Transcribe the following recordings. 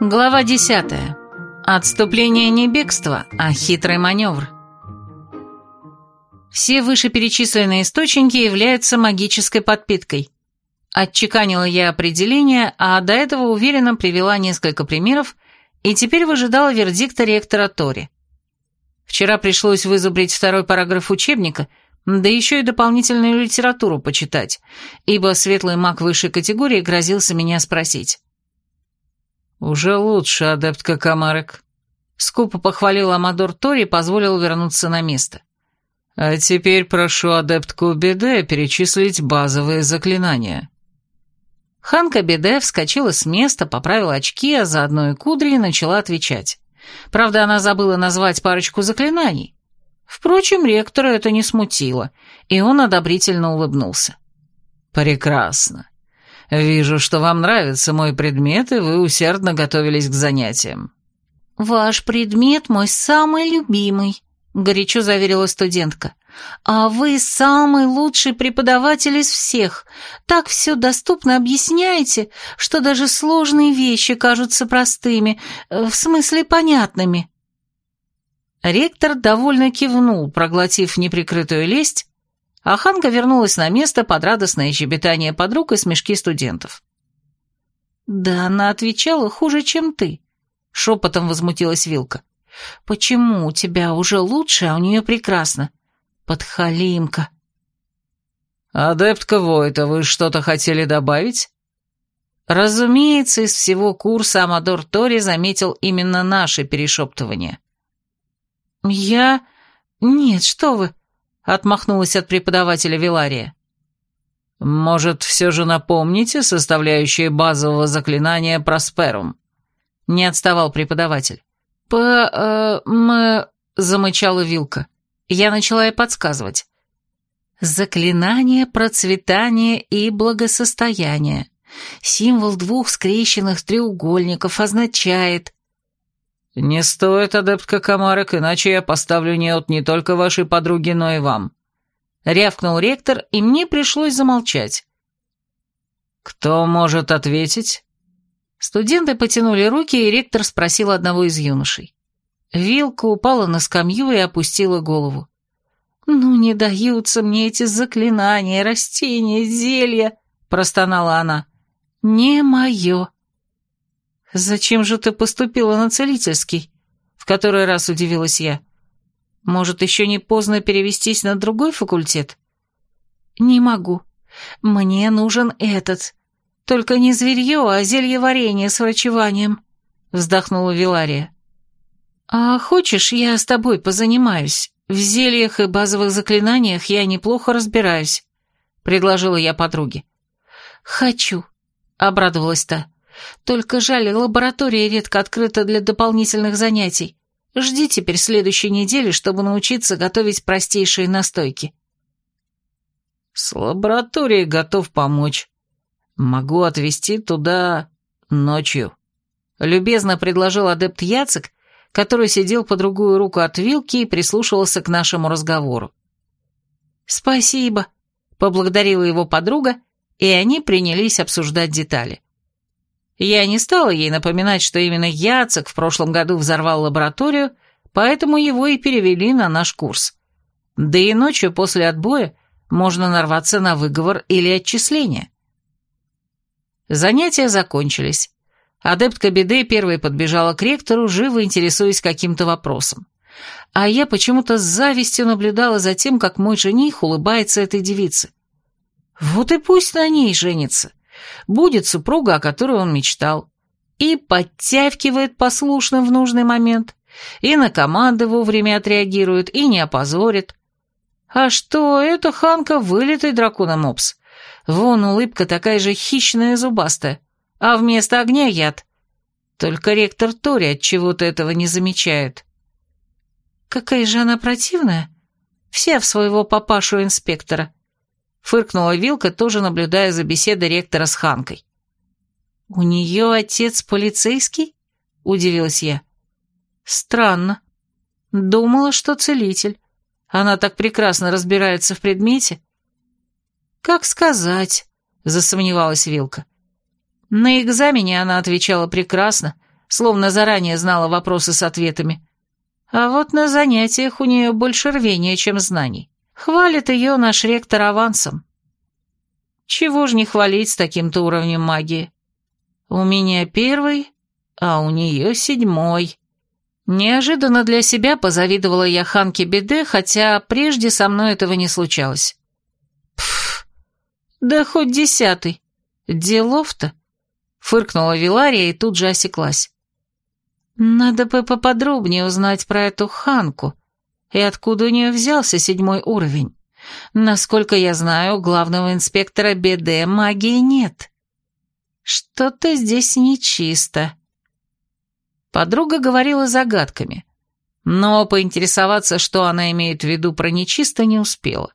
Глава 10. Отступление не бегство, а хитрый маневр. Все вышеперечисленные источники являются магической подпиткой. Отчеканила я определение, а до этого уверенно привела несколько примеров и теперь выжидала вердикта ректора Тори. Вчера пришлось вызубрить второй параграф учебника, да еще и дополнительную литературу почитать, ибо светлый маг высшей категории грозился меня спросить. «Уже лучше, адептка Камарек», — скупо похвалил Амадор Тори и позволил вернуться на место. «А теперь прошу адептку Беде перечислить базовые заклинания». Ханка Беде вскочила с места, поправила очки, а заодно и кудри и начала отвечать. Правда, она забыла назвать парочку заклинаний. Впрочем, ректора это не смутило, и он одобрительно улыбнулся. «Прекрасно. Вижу, что вам нравится мой предмет, и вы усердно готовились к занятиям». «Ваш предмет мой самый любимый», — горячо заверила студентка. «А вы самый лучший преподаватель из всех. Так все доступно объясняете, что даже сложные вещи кажутся простыми, в смысле понятными». Ректор довольно кивнул, проглотив неприкрытую лесть, а Ханка вернулась на место под радостное щебетание подруг и смешки студентов. «Да она отвечала хуже, чем ты», — шепотом возмутилась Вилка. «Почему у тебя уже лучше, а у нее прекрасно? Подхалимка». «Адептка Войта, вы что-то хотели добавить?» Разумеется, из всего курса Амадор Тори заметил именно наше перешептывание. «Я... Нет, что вы...» отмахнулась от преподавателя Вилария. «Может, все же напомните составляющие базового заклинания Просперум?» Не отставал преподаватель. «П... Э, м...» — замычала Вилка. Я начала ей подсказывать. «Заклинание процветания и благосостояния. Символ двух скрещенных треугольников означает...» «Не стоит, адептка Комарок, иначе я поставлю неот не только вашей подруге, но и вам». Рявкнул ректор, и мне пришлось замолчать. «Кто может ответить?» Студенты потянули руки, и ректор спросил одного из юношей. Вилка упала на скамью и опустила голову. «Ну, не даются мне эти заклинания, растения, зелья», — простонала она. «Не мое». «Зачем же ты поступила на целительский?» В который раз удивилась я. «Может, еще не поздно перевестись на другой факультет?» «Не могу. Мне нужен этот. Только не зверье, а зелье варенье с врачеванием», — вздохнула Вилария. «А хочешь, я с тобой позанимаюсь? В зельях и базовых заклинаниях я неплохо разбираюсь», — предложила я подруге. «Хочу», — обрадовалась та. Только жаль, лаборатория редко открыта для дополнительных занятий. Жди теперь следующей недели, чтобы научиться готовить простейшие настойки. С лабораторией готов помочь. Могу отвезти туда ночью. Любезно предложил адепт Яцек, который сидел по другую руку от вилки и прислушивался к нашему разговору. «Спасибо», — поблагодарила его подруга, и они принялись обсуждать детали. Я не стала ей напоминать, что именно Яцек в прошлом году взорвал лабораторию, поэтому его и перевели на наш курс. Да и ночью после отбоя можно нарваться на выговор или отчисление. Занятия закончились. Адептка беды первой подбежала к ректору, живо интересуясь каким-то вопросом. А я почему-то с завистью наблюдала за тем, как мой жених улыбается этой девице. Вот и пусть на ней женится будет супруга, о которой он мечтал, и подтягивает послушно в нужный момент, и на команды вовремя отреагирует, и не опозорит. А что, это Ханка вылитый дракона-мопс. Вон улыбка такая же хищная зубастая, а вместо огня яд. Только ректор Тори от чего-то этого не замечает. Какая же она противная. Вся в своего папашу-инспектора. Фыркнула Вилка, тоже наблюдая за беседой ректора с Ханкой. «У нее отец полицейский?» – удивилась я. «Странно. Думала, что целитель. Она так прекрасно разбирается в предмете». «Как сказать?» – засомневалась Вилка. На экзамене она отвечала прекрасно, словно заранее знала вопросы с ответами. А вот на занятиях у нее больше рвения, чем знаний. Хвалит ее наш ректор авансом. Чего ж не хвалить с таким-то уровнем магии? У меня первый, а у нее седьмой. Неожиданно для себя позавидовала я Ханке Беде, хотя прежде со мной этого не случалось. Пф, да хоть десятый. Делов-то. Фыркнула Вилария и тут же осеклась. Надо бы поподробнее узнать про эту Ханку и откуда у нее взялся седьмой уровень. Насколько я знаю, главного инспектора БД магии нет. Что-то здесь нечисто. Подруга говорила загадками, но поинтересоваться, что она имеет в виду про нечисто, не успела.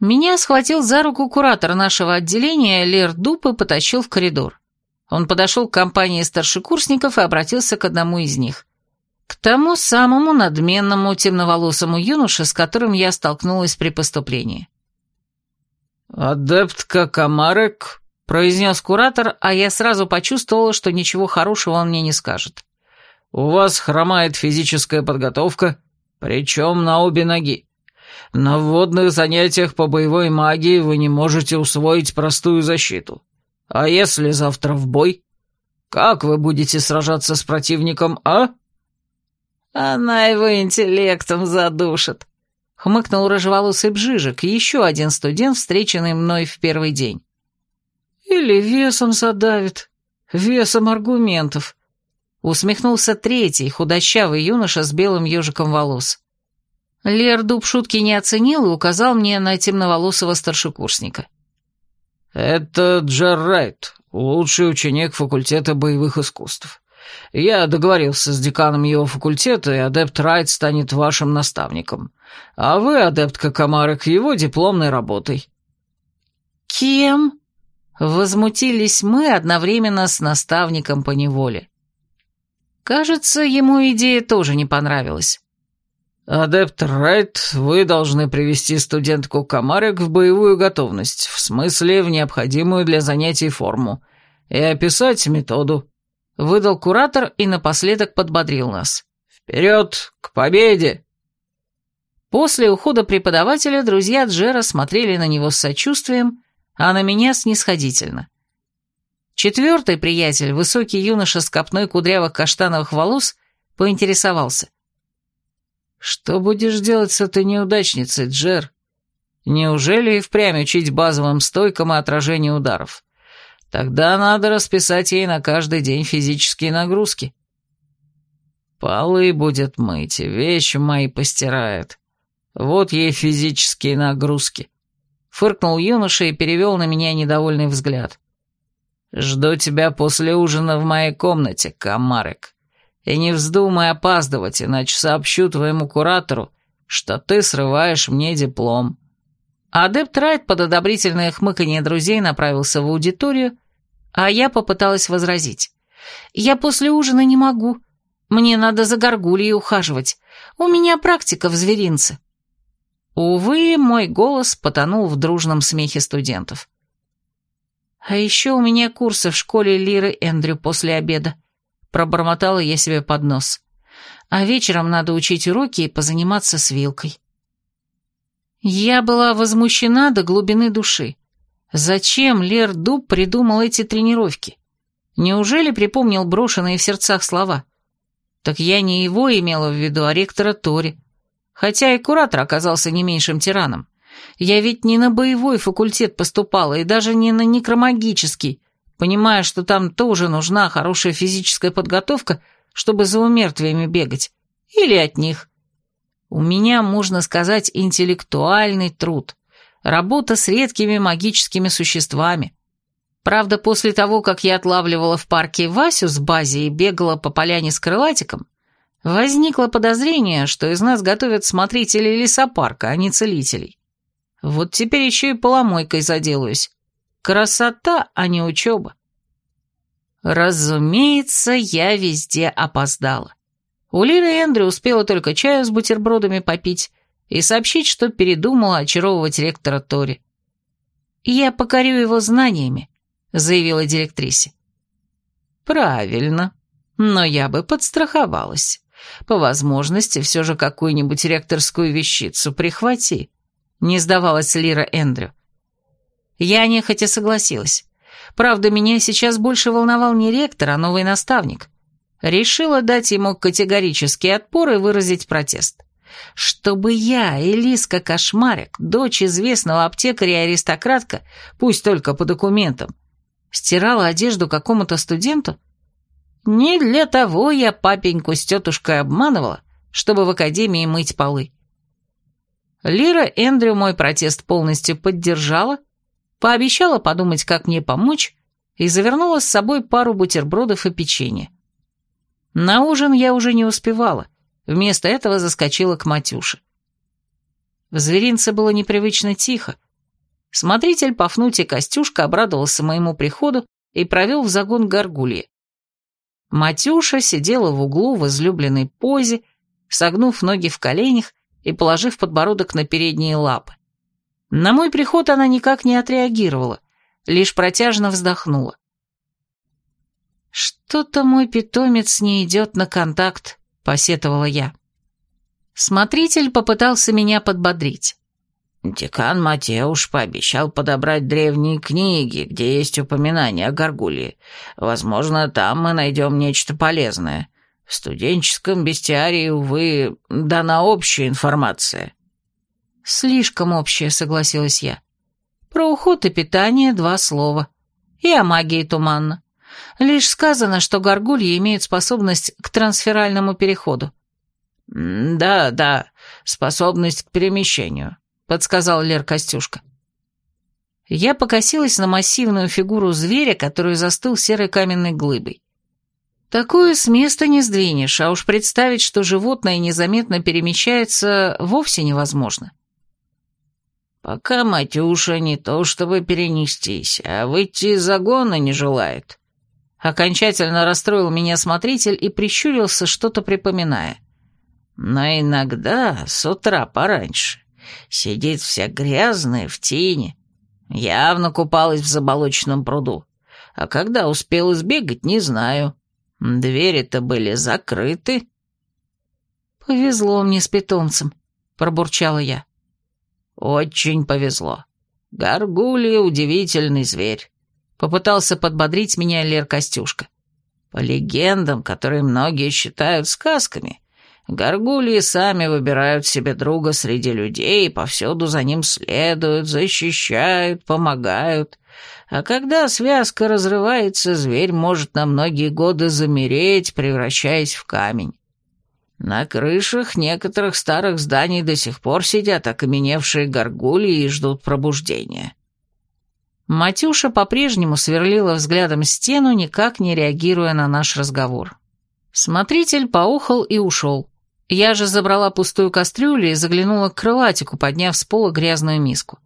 Меня схватил за руку куратор нашего отделения Лер Дуб и потащил в коридор. Он подошел к компании старшекурсников и обратился к одному из них. К тому самому надменному темноволосому юноше, с которым я столкнулась при поступлении. «Адептка Камарек», — произнес куратор, а я сразу почувствовала, что ничего хорошего он мне не скажет. У вас хромает физическая подготовка, причем на обе ноги. На вводных занятиях по боевой магии вы не можете усвоить простую защиту. А если завтра в бой? Как вы будете сражаться с противником, а?» «Она его интеллектом задушит», — хмыкнул рыжеволосый Бжижик, еще один студент, встреченный мной в первый день. «Или весом задавит, весом аргументов», Усмехнулся третий, худощавый юноша с белым ежиком волос. Лер Дуб шутки не оценил и указал мне на темноволосого старшекурсника. «Это Джаррайт, лучший ученик факультета боевых искусств. Я договорился с деканом его факультета, и адепт Райт станет вашим наставником. А вы, адептка Камарек, его дипломной работой». «Кем?» Возмутились мы одновременно с наставником по неволе. Кажется, ему идея тоже не понравилась. «Адепт Райт, вы должны привести студентку Камарек в боевую готовность, в смысле в необходимую для занятий форму, и описать методу», — выдал куратор и напоследок подбодрил нас. «Вперед, к победе!» После ухода преподавателя друзья Джера смотрели на него с сочувствием, а на меня снисходительно. Четвертый приятель, высокий юноша с копной кудрявых каштановых волос, поинтересовался. «Что будешь делать с этой неудачницей, Джер? Неужели и впрямь учить базовым стойкам и отражению ударов? Тогда надо расписать ей на каждый день физические нагрузки. Полы будет мыть, вещи мои постирает. Вот ей физические нагрузки». Фыркнул юноша и перевел на меня недовольный взгляд. Жду тебя после ужина в моей комнате, Камарек. И не вздумай опаздывать, иначе сообщу твоему куратору, что ты срываешь мне диплом». Адепт Райт под одобрительное хмыканье друзей направился в аудиторию, а я попыталась возразить. «Я после ужина не могу. Мне надо за горгульей ухаживать. У меня практика в зверинце». Увы, мой голос потонул в дружном смехе студентов. А еще у меня курсы в школе Лиры Эндрю после обеда. Пробормотала я себе под нос. А вечером надо учить уроки и позаниматься с вилкой. Я была возмущена до глубины души. Зачем Лер Дуб придумал эти тренировки? Неужели припомнил брошенные в сердцах слова? Так я не его имела в виду, а ректора Тори. Хотя и куратор оказался не меньшим тираном. Я ведь не на боевой факультет поступала и даже не на некромагический, понимая, что там тоже нужна хорошая физическая подготовка, чтобы за умертвиями бегать. Или от них. У меня, можно сказать, интеллектуальный труд. Работа с редкими магическими существами. Правда, после того, как я отлавливала в парке Васю с бази и бегала по поляне с крылатиком, возникло подозрение, что из нас готовят смотрителей лесопарка, а не целителей. Вот теперь еще и поломойкой заделаюсь. Красота, а не учеба. Разумеется, я везде опоздала. У Лиры Эндрю успела только чаю с бутербродами попить и сообщить, что передумала очаровывать ректора Тори. «Я покорю его знаниями», — заявила директрисе. «Правильно», Но я бы подстраховалась. По возможности все же какую-нибудь ректорскую вещицу прихвати. Не сдавалась Лира Эндрю. Я нехотя согласилась. Правда, меня сейчас больше волновал не ректор, а новый наставник. Решила дать ему категорический отпор и выразить протест. Чтобы я, Элиска Кошмарик, дочь известного аптекаря и аристократка, пусть только по документам, стирала одежду какому-то студенту? Не для того я папеньку с тетушкой обманывала, чтобы в академии мыть полы. Лира Эндрю мой протест полностью поддержала, пообещала подумать, как мне помочь, и завернула с собой пару бутербродов и печенья. На ужин я уже не успевала, вместо этого заскочила к Матюше. В зверинце было непривычно тихо. Смотритель Пафнутий Костюшка обрадовался моему приходу и провел в загон горгульи. Матюша сидела в углу в излюбленной позе, согнув ноги в коленях и положив подбородок на передние лапы. На мой приход она никак не отреагировала, лишь протяжно вздохнула. «Что-то мой питомец не идет на контакт», — посетовала я. Смотритель попытался меня подбодрить. Декан Матеуш пообещал подобрать древние книги, где есть упоминания о горгулье. Возможно, там мы найдем нечто полезное. В студенческом бестиарии, увы, дана общая информация». «Слишком общая», — согласилась я. «Про уход и питание два слова. И о магии туманно. Лишь сказано, что горгульи имеют способность к трансферальному переходу». «Да, да, способность к перемещению», — подсказал Лер Костюшка. Я покосилась на массивную фигуру зверя, который застыл серой каменной глыбой. Такую с места не сдвинешь, а уж представить, что животное незаметно перемещается, вовсе невозможно. Пока Матюша не то чтобы перенестись, а выйти из загона не желает. Окончательно расстроил меня смотритель и прищурился, что-то припоминая. Но иногда, с утра пораньше, сидит вся грязная в тени. Явно купалась в заболоченном пруду. А когда успел избегать, не знаю. Двери-то были закрыты. «Повезло мне с питомцем», — пробурчала я. «Очень повезло. Горгулья — удивительный зверь», — попытался подбодрить меня Лер Костюшка. «По легендам, которые многие считают сказками, горгульи сами выбирают себе друга среди людей и повсюду за ним следуют, защищают, помогают. А когда связка разрывается, зверь может на многие годы замереть, превращаясь в камень. На крышах некоторых старых зданий до сих пор сидят окаменевшие горгульи и ждут пробуждения. Матюша по-прежнему сверлила взглядом стену, никак не реагируя на наш разговор. Смотритель поухал и ушел. Я же забрала пустую кастрюлю и заглянула к крылатику, подняв с пола грязную миску.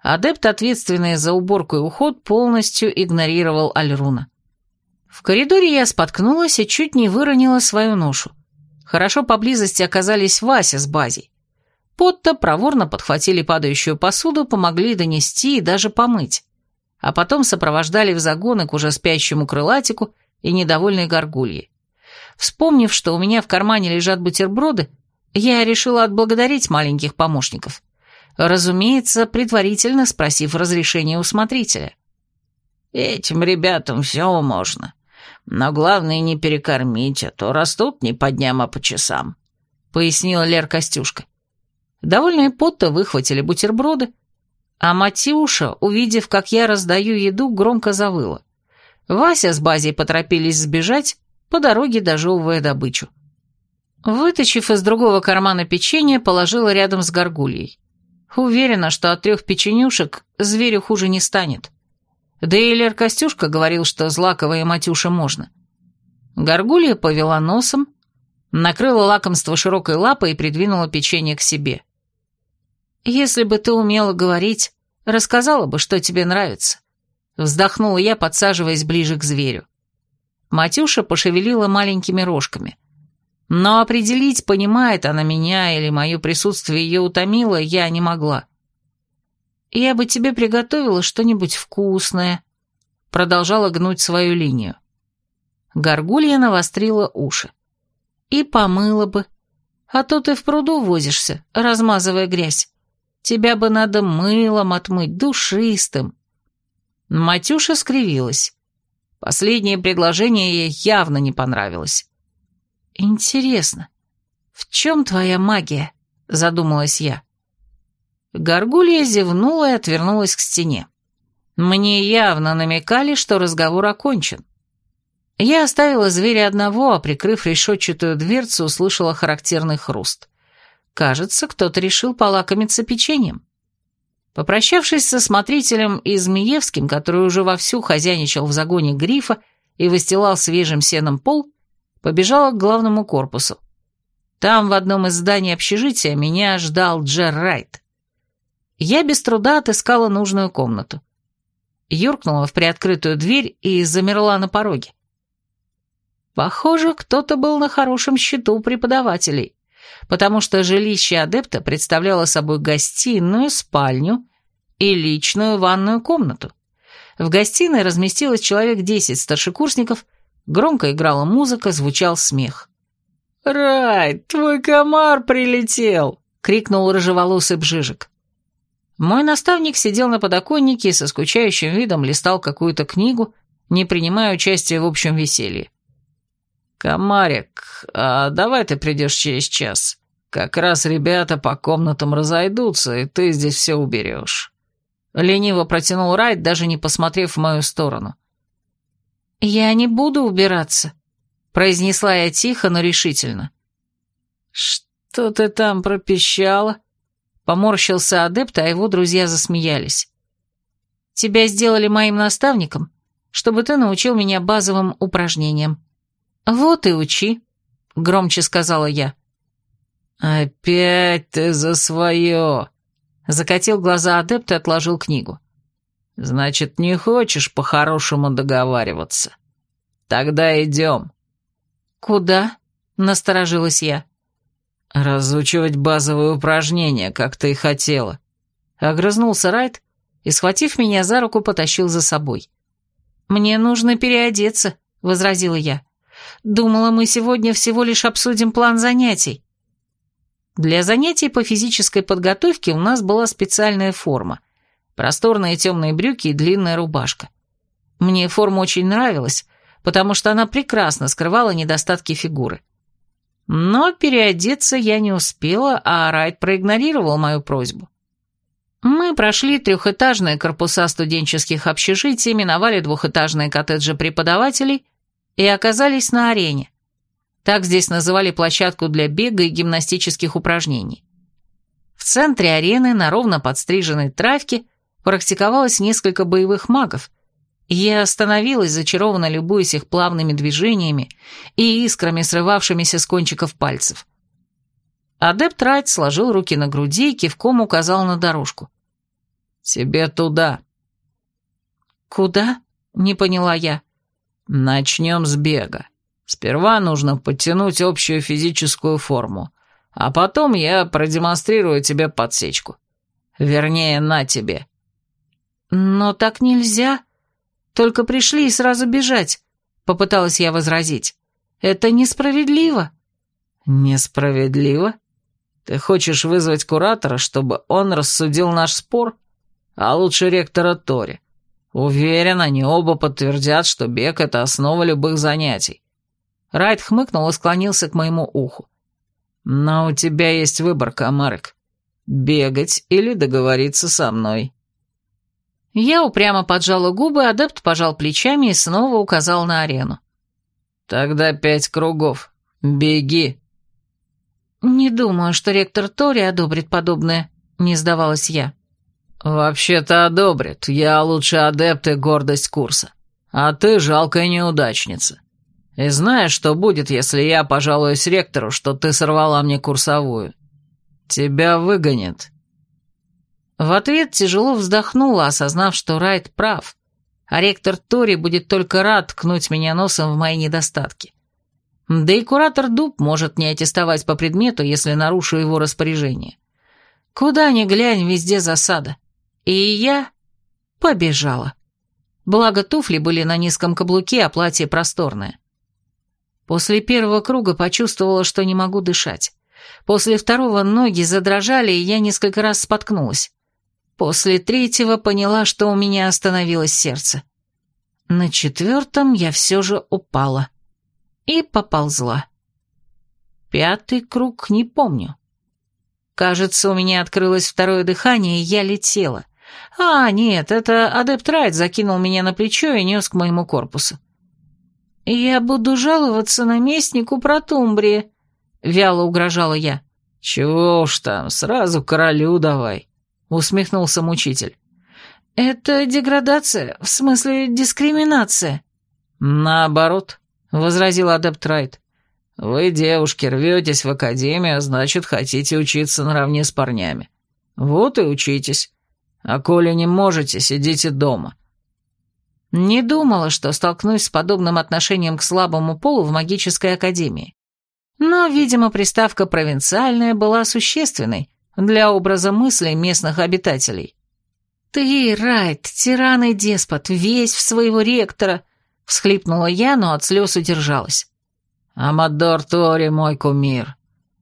Адепт, ответственный за уборку и уход, полностью игнорировал Альруна. В коридоре я споткнулась и чуть не выронила свою ношу. Хорошо поблизости оказались Вася с Базей. Потто проворно подхватили падающую посуду, помогли донести и даже помыть. А потом сопровождали в загоны к уже спящему крылатику и недовольной горгулье. Вспомнив, что у меня в кармане лежат бутерброды, я решила отблагодарить маленьких помощников. Разумеется, предварительно спросив разрешения у смотрителя. «Этим ребятам все можно. Но главное не перекормить, а то растут не по дням, а по часам», — пояснила Лер Костюшка. Довольные Потто выхватили бутерброды, а Матюша, увидев, как я раздаю еду, громко завыла. Вася с Базей поторопились сбежать, по дороге дожевывая добычу. Вытащив из другого кармана печенье, положила рядом с горгульей. Уверена, что от трех печенюшек зверю хуже не станет. Да и Лер Костюшка говорил, что злаковые матюша можно. Горгулья повела носом, накрыла лакомство широкой лапой и придвинула печенье к себе. «Если бы ты умела говорить, рассказала бы, что тебе нравится», вздохнула я, подсаживаясь ближе к зверю. Матюша пошевелила маленькими рожками. Но определить, понимает она меня или мое присутствие ее утомило, я не могла. «Я бы тебе приготовила что-нибудь вкусное», — продолжала гнуть свою линию. Горгулья навострила уши. И помыла бы. А то ты в пруду возишься, размазывая грязь. Тебя бы надо мылом отмыть, душистым. Матюша скривилась. Последнее предложение ей явно не понравилось. «Интересно, в чем твоя магия?» — задумалась я. Горгулья зевнула и отвернулась к стене. Мне явно намекали, что разговор окончен. Я оставила зверя одного, а прикрыв решетчатую дверцу, услышала характерный хруст. Кажется, кто-то решил полакомиться печеньем. Попрощавшись со смотрителем Измеевским, который уже вовсю хозяйничал в загоне грифа и выстилал свежим сеном пол, побежала к главному корпусу. Там, в одном из зданий общежития, меня ждал Джер Райт. Я без труда отыскала нужную комнату. Юркнула в приоткрытую дверь и замерла на пороге. Похоже, кто-то был на хорошем счету преподавателей, потому что жилище адепта представляло собой гостиную, спальню и личную ванную комнату. В гостиной разместилось человек десять старшекурсников, громко играла музыка, звучал смех. «Рай, твой комар прилетел!» — крикнул рыжеволосый Бжижик. Мой наставник сидел на подоконнике и со скучающим видом листал какую-то книгу, не принимая участия в общем веселье. «Комарик, а давай ты придешь через час. Как раз ребята по комнатам разойдутся, и ты здесь все уберешь». Лениво протянул Райт, даже не посмотрев в мою сторону. «Я не буду убираться», — произнесла я тихо, но решительно. «Что ты там пропищала?» Поморщился адепт, а его друзья засмеялись. «Тебя сделали моим наставником, чтобы ты научил меня базовым упражнениям. Вот и учи», — громче сказала я. «Опять ты за свое!» Закатил глаза адепт и отложил книгу. «Значит, не хочешь по-хорошему договариваться? Тогда идем». «Куда?» — насторожилась я. «Разучивать базовые упражнения, как ты и хотела». Огрызнулся Райт и, схватив меня за руку, потащил за собой. «Мне нужно переодеться», — возразила я. «Думала, мы сегодня всего лишь обсудим план занятий». Для занятий по физической подготовке у нас была специальная форма. Просторные темные брюки и длинная рубашка. Мне форма очень нравилась, потому что она прекрасно скрывала недостатки фигуры. Но переодеться я не успела, а Райт проигнорировал мою просьбу. Мы прошли трехэтажные корпуса студенческих общежитий, миновали двухэтажные коттеджи преподавателей и оказались на арене. Так здесь называли площадку для бега и гимнастических упражнений. В центре арены на ровно подстриженной травке практиковалось несколько боевых магов, я остановилась, зачарованно любуясь их плавными движениями и искрами, срывавшимися с кончиков пальцев. Адепт Райт сложил руки на груди и кивком указал на дорожку. «Тебе туда». «Куда?» — не поняла я. «Начнем с бега. Сперва нужно подтянуть общую физическую форму, а потом я продемонстрирую тебе подсечку. Вернее, на тебе». «Но так нельзя», только пришли и сразу бежать», — попыталась я возразить. «Это несправедливо». «Несправедливо? Ты хочешь вызвать куратора, чтобы он рассудил наш спор? А лучше ректора Тори. Уверен, они оба подтвердят, что бег — это основа любых занятий». Райт хмыкнул и склонился к моему уху. «Но у тебя есть выбор, Камарек. Бегать или договориться со мной». Я упрямо поджала губы, адепт пожал плечами и снова указал на арену. «Тогда пять кругов. Беги!» «Не думаю, что ректор Тори одобрит подобное», — не сдавалась я. «Вообще-то одобрит. Я лучший адепт и гордость курса. А ты жалкая неудачница. И знаешь, что будет, если я пожалуюсь ректору, что ты сорвала мне курсовую? Тебя выгонят». В ответ тяжело вздохнула, осознав, что Райт прав, а ректор Тори будет только рад ткнуть меня носом в мои недостатки. Да и куратор Дуб может не аттестовать по предмету, если нарушу его распоряжение. Куда ни глянь, везде засада. И я побежала. Благо туфли были на низком каблуке, а платье просторное. После первого круга почувствовала, что не могу дышать. После второго ноги задрожали, и я несколько раз споткнулась. После третьего поняла, что у меня остановилось сердце. На четвертом я все же упала. И поползла. Пятый круг не помню. Кажется, у меня открылось второе дыхание, и я летела. А, нет, это адепт Райт закинул меня на плечо и нес к моему корпусу. «Я буду жаловаться наместнику Протумбрии», — вяло угрожала я. «Чего уж там, сразу королю давай», — усмехнулся мучитель. «Это деградация, в смысле дискриминация». «Наоборот», — возразил адепт Райт. «Вы, девушки, рветесь в академию, значит, хотите учиться наравне с парнями. Вот и учитесь. А коли не можете, сидите дома. Не думала, что столкнусь с подобным отношением к слабому полу в магической академии. Но, видимо, приставка «провинциальная» была существенной для образа мыслей местных обитателей. «Ты, Райт, тиран и деспот, весь в своего ректора!» — всхлипнула я, но от слез удержалась. «Амадор Тори, мой кумир.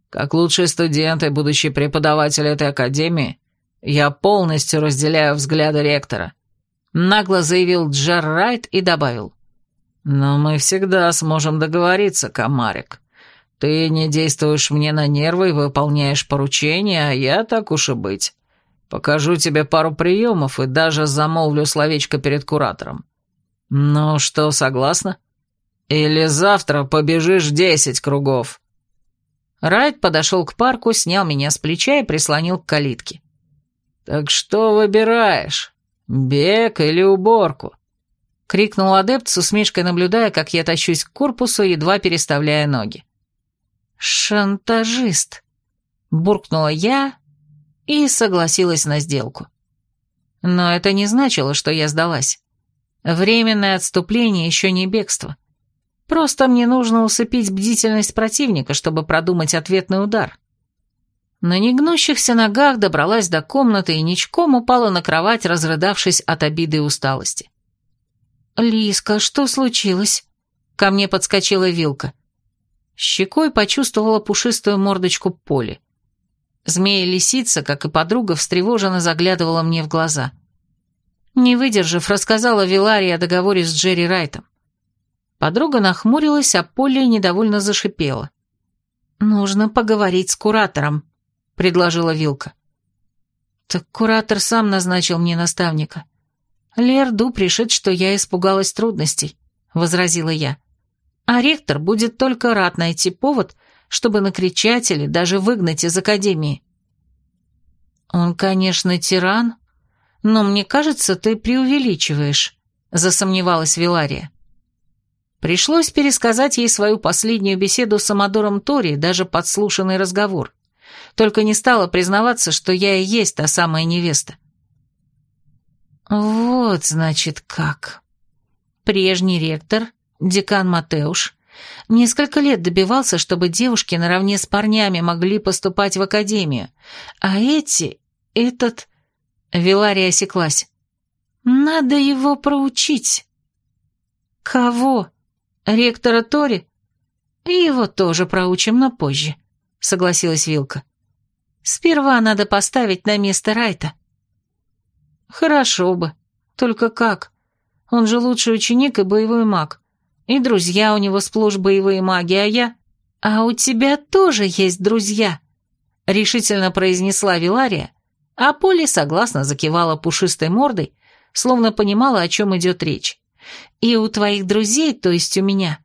Как лучший студент и будущий преподаватель этой академии, я полностью разделяю взгляды ректора нагло заявил Джер Райт и добавил. «Но мы всегда сможем договориться, комарик. Ты не действуешь мне на нервы и выполняешь поручения, а я, так уж и быть, покажу тебе пару приемов и даже замолвлю словечко перед куратором. Ну что, согласна? Или завтра побежишь десять кругов?» Райт подошел к парку, снял меня с плеча и прислонил к калитке. «Так что выбираешь?» «Бег или уборку?» — крикнул адепт с усмешкой, наблюдая, как я тащусь к корпусу, едва переставляя ноги. «Шантажист!» — буркнула я и согласилась на сделку. Но это не значило, что я сдалась. Временное отступление еще не бегство. Просто мне нужно усыпить бдительность противника, чтобы продумать ответный удар. На негнущихся ногах добралась до комнаты и ничком упала на кровать, разрыдавшись от обиды и усталости. «Лиска, что случилось?» Ко мне подскочила вилка. Щекой почувствовала пушистую мордочку Поли. Змея-лисица, как и подруга, встревоженно заглядывала мне в глаза. Не выдержав, рассказала Виларии о договоре с Джерри Райтом. Подруга нахмурилась, а Полли недовольно зашипела. «Нужно поговорить с куратором», — предложила Вилка. «Так куратор сам назначил мне наставника. Лер Дуб решит, что я испугалась трудностей», — возразила я. «А ректор будет только рад найти повод, чтобы накричать или даже выгнать из академии». «Он, конечно, тиран, но мне кажется, ты преувеличиваешь», — засомневалась Вилария. Пришлось пересказать ей свою последнюю беседу с Амадором Тори, даже подслушанный разговор только не стала признаваться, что я и есть та самая невеста. Вот, значит, как. Прежний ректор, декан Матеуш, несколько лет добивался, чтобы девушки наравне с парнями могли поступать в академию, а эти, этот... Вилария осеклась. Надо его проучить. Кого? Ректора Тори? Его тоже проучим, но позже, согласилась Вилка. Сперва надо поставить на место Райта. Хорошо бы. Только как? Он же лучший ученик и боевой маг. И друзья у него сплошь боевые маги, а я... А у тебя тоже есть друзья, решительно произнесла Вилария, а Полли согласно закивала пушистой мордой, словно понимала, о чем идет речь. И у твоих друзей, то есть у меня,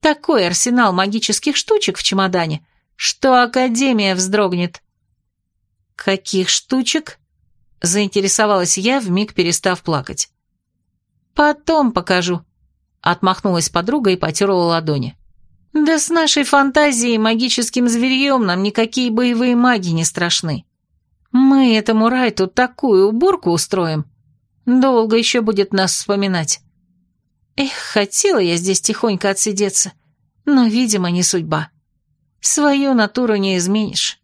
такой арсенал магических штучек в чемодане, что Академия вздрогнет. «Каких штучек?» — заинтересовалась я, вмиг перестав плакать. «Потом покажу», — отмахнулась подруга и потерла ладони. «Да с нашей фантазией магическим зверьем нам никакие боевые маги не страшны. Мы этому Райту такую уборку устроим. Долго еще будет нас вспоминать. Эх, хотела я здесь тихонько отсидеться, но, видимо, не судьба. Свою натуру не изменишь».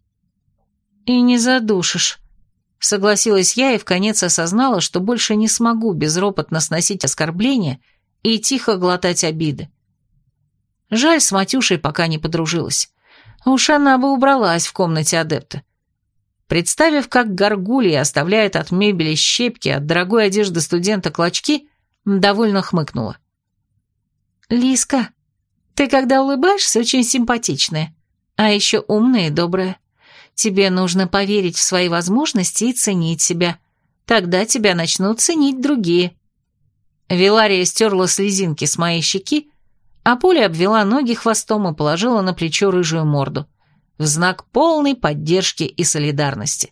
«И не задушишь», — согласилась я и вконец осознала, что больше не смогу безропотно сносить оскорбления и тихо глотать обиды. Жаль, с Матюшей пока не подружилась. Уж она бы убралась в комнате адепта. Представив, как горгулья оставляет от мебели щепки, от дорогой одежды студента клочки, довольно хмыкнула. «Лиска, ты когда улыбаешься, очень симпатичная, а еще умная и добрая. Тебе нужно поверить в свои возможности и ценить себя. Тогда тебя начнут ценить другие». Вилария стерла слезинки с моей щеки, а Поля обвела ноги хвостом и положила на плечо рыжую морду, в знак полной поддержки и солидарности.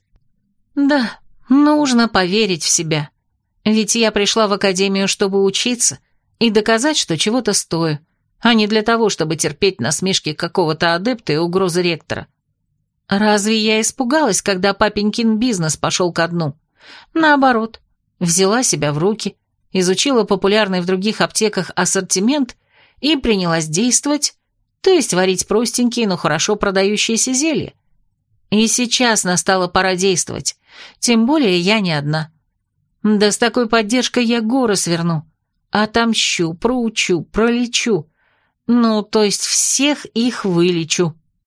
«Да, нужно поверить в себя. Ведь я пришла в академию, чтобы учиться и доказать, что чего-то стою, а не для того, чтобы терпеть насмешки какого-то адепта и угрозы ректора. Разве я испугалась, когда папенькин бизнес пошел ко дну? Наоборот, взяла себя в руки, изучила популярный в других аптеках ассортимент и принялась действовать, то есть варить простенькие, но хорошо продающиеся зелья. И сейчас настала пора действовать, тем более я не одна. Да с такой поддержкой я горы сверну, отомщу, проучу, пролечу, ну, то есть всех их вылечу.